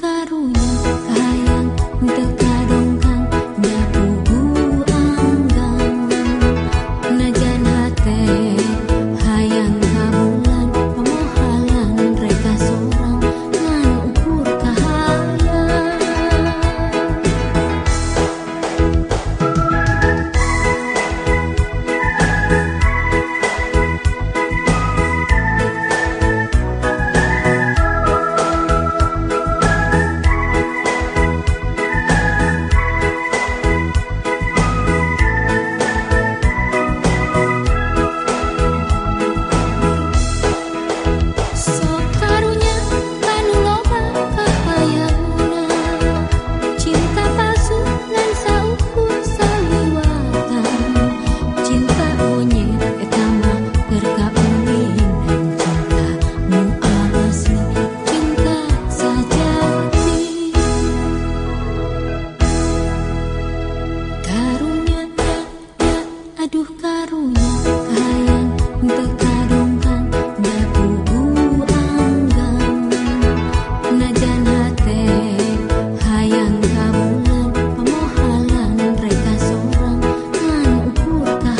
karunia khaang ka than naang nadakhaang nga paha langika seorang nga ta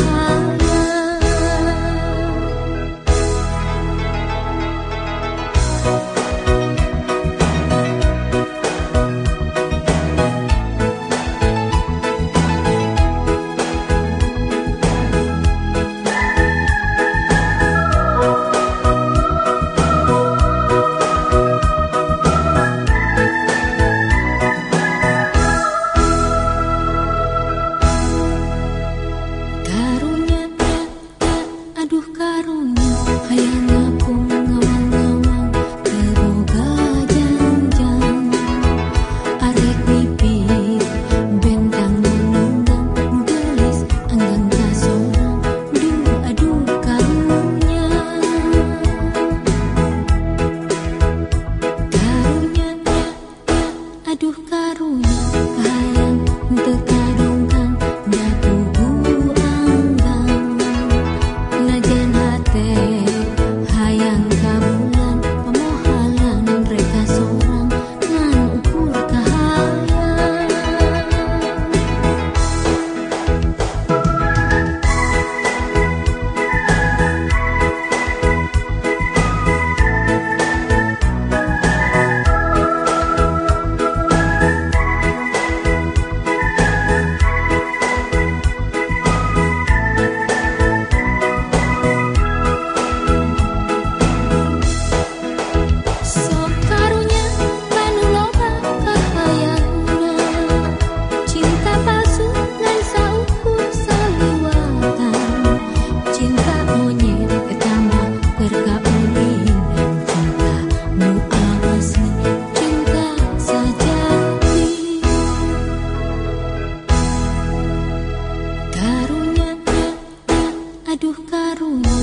aduh karunia